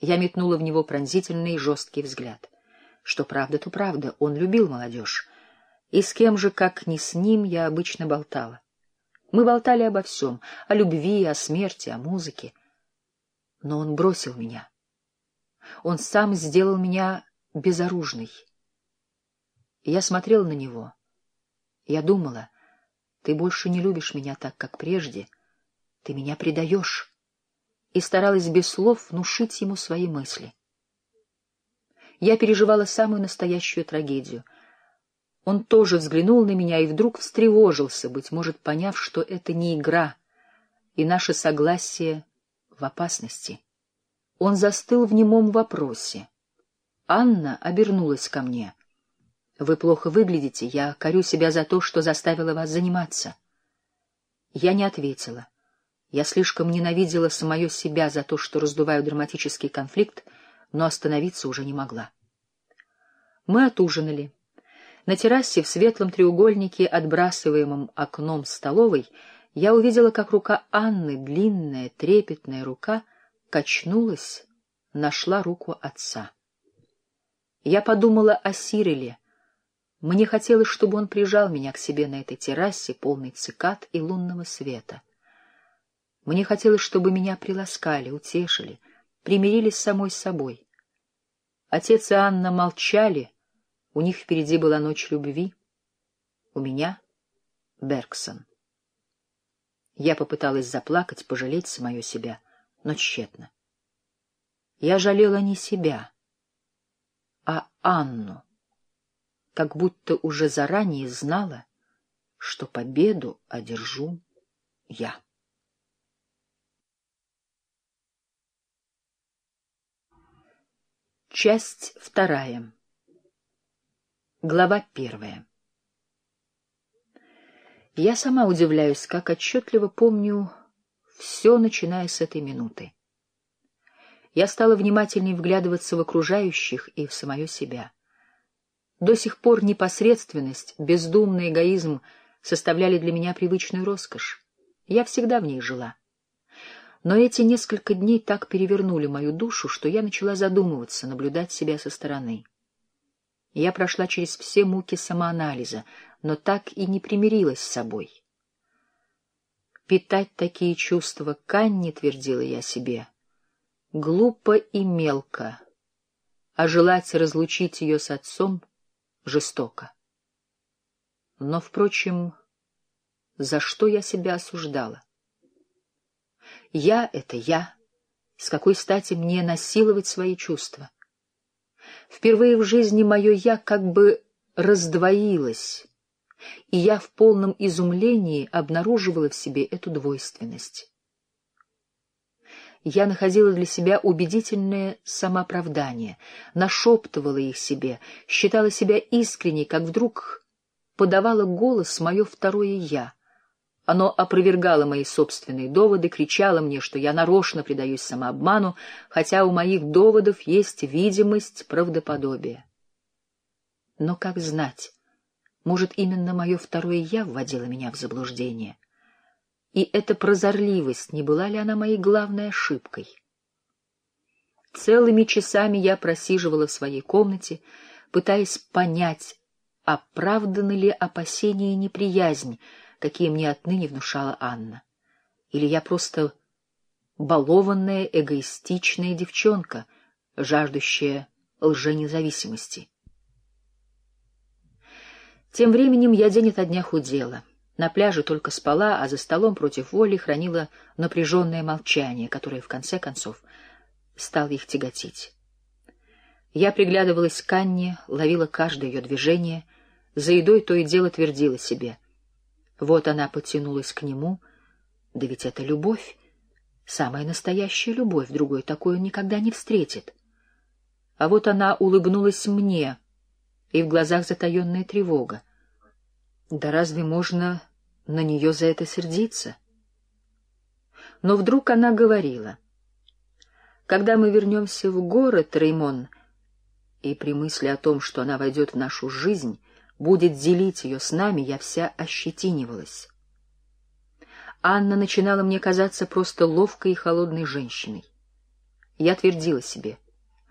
Я метнула в него пронзительный жесткий взгляд. Что правда, то правда, он любил молодежь. И с кем же, как не с ним, я обычно болтала. Мы болтали обо всем, о любви, о смерти, о музыке. Но он бросил меня. Он сам сделал меня безоружной. Я смотрела на него. Я думала, ты больше не любишь меня так, как прежде. Ты меня предаешь и старалась без слов внушить ему свои мысли. Я переживала самую настоящую трагедию. Он тоже взглянул на меня и вдруг встревожился, быть может, поняв, что это не игра, и наше согласие в опасности. Он застыл в немом вопросе. Анна обернулась ко мне. «Вы плохо выглядите, я корю себя за то, что заставила вас заниматься». Я не ответила. Я слишком ненавидела самое себя за то, что раздуваю драматический конфликт, но остановиться уже не могла. Мы отужинали. На террасе в светлом треугольнике, отбрасываемом окном столовой, я увидела, как рука Анны, длинная, трепетная рука, качнулась, нашла руку отца. Я подумала о Сириле. Мне хотелось, чтобы он прижал меня к себе на этой террасе, полной цикад и лунного света. Мне хотелось, чтобы меня приласкали, утешили, примирились с самой собой. Отец и Анна молчали, у них впереди была ночь любви. У меня — Бергсон. Я попыталась заплакать, пожалеть самое себя, но тщетно. Я жалела не себя, а Анну, как будто уже заранее знала, что победу одержу я. Часть вторая. Глава первая. Я сама удивляюсь, как отчетливо помню все, начиная с этой минуты. Я стала внимательней вглядываться в окружающих и в самое себя. До сих пор непосредственность, бездумный эгоизм составляли для меня привычную роскошь. Я всегда в ней жила. Но эти несколько дней так перевернули мою душу, что я начала задумываться, наблюдать себя со стороны. Я прошла через все муки самоанализа, но так и не примирилась с собой. Питать такие чувства к Анне, твердила я себе, глупо и мелко, а желать разлучить ее с отцом жестоко. Но, впрочем, за что я себя осуждала? Я — это я. С какой стати мне насиловать свои чувства? Впервые в жизни мое «я» как бы раздвоилось, и я в полном изумлении обнаруживала в себе эту двойственность. Я находила для себя убедительное самооправдание, нашептывала их себе, считала себя искренней, как вдруг подавала голос мое второе «я», оно опровергало мои собственные доводы, кричало мне, что я нарочно предаюсь самообману, хотя у моих доводов есть видимость правдоподобия. Но как знать, может, именно мое второе «я» вводило меня в заблуждение? И эта прозорливость, не была ли она моей главной ошибкой? Целыми часами я просиживала в своей комнате, пытаясь понять, оправданы ли опасения и неприязнь, какие мне отныне внушала Анна. Или я просто балованная, эгоистичная девчонка, жаждущая лженезависимости. Тем временем я день ото дня худела. На пляже только спала, а за столом против воли хранила напряженное молчание, которое, в конце концов, стало их тяготить. Я приглядывалась к Анне, ловила каждое ее движение, за едой то и дело твердила себе — вот она потянулась к нему. Да ведь это любовь, самая настоящая любовь, другой такую никогда не встретит. А вот она улыбнулась мне, и в глазах затаенная тревога. Да разве можно на нее за это сердиться? Но вдруг она говорила. Когда мы вернемся в город, Реймон, и при мысли о том, что она войдет в нашу жизнь, будет делить ее с нами, я вся ощетинивалась. Анна начинала мне казаться просто ловкой и холодной женщиной. Я твердила себе —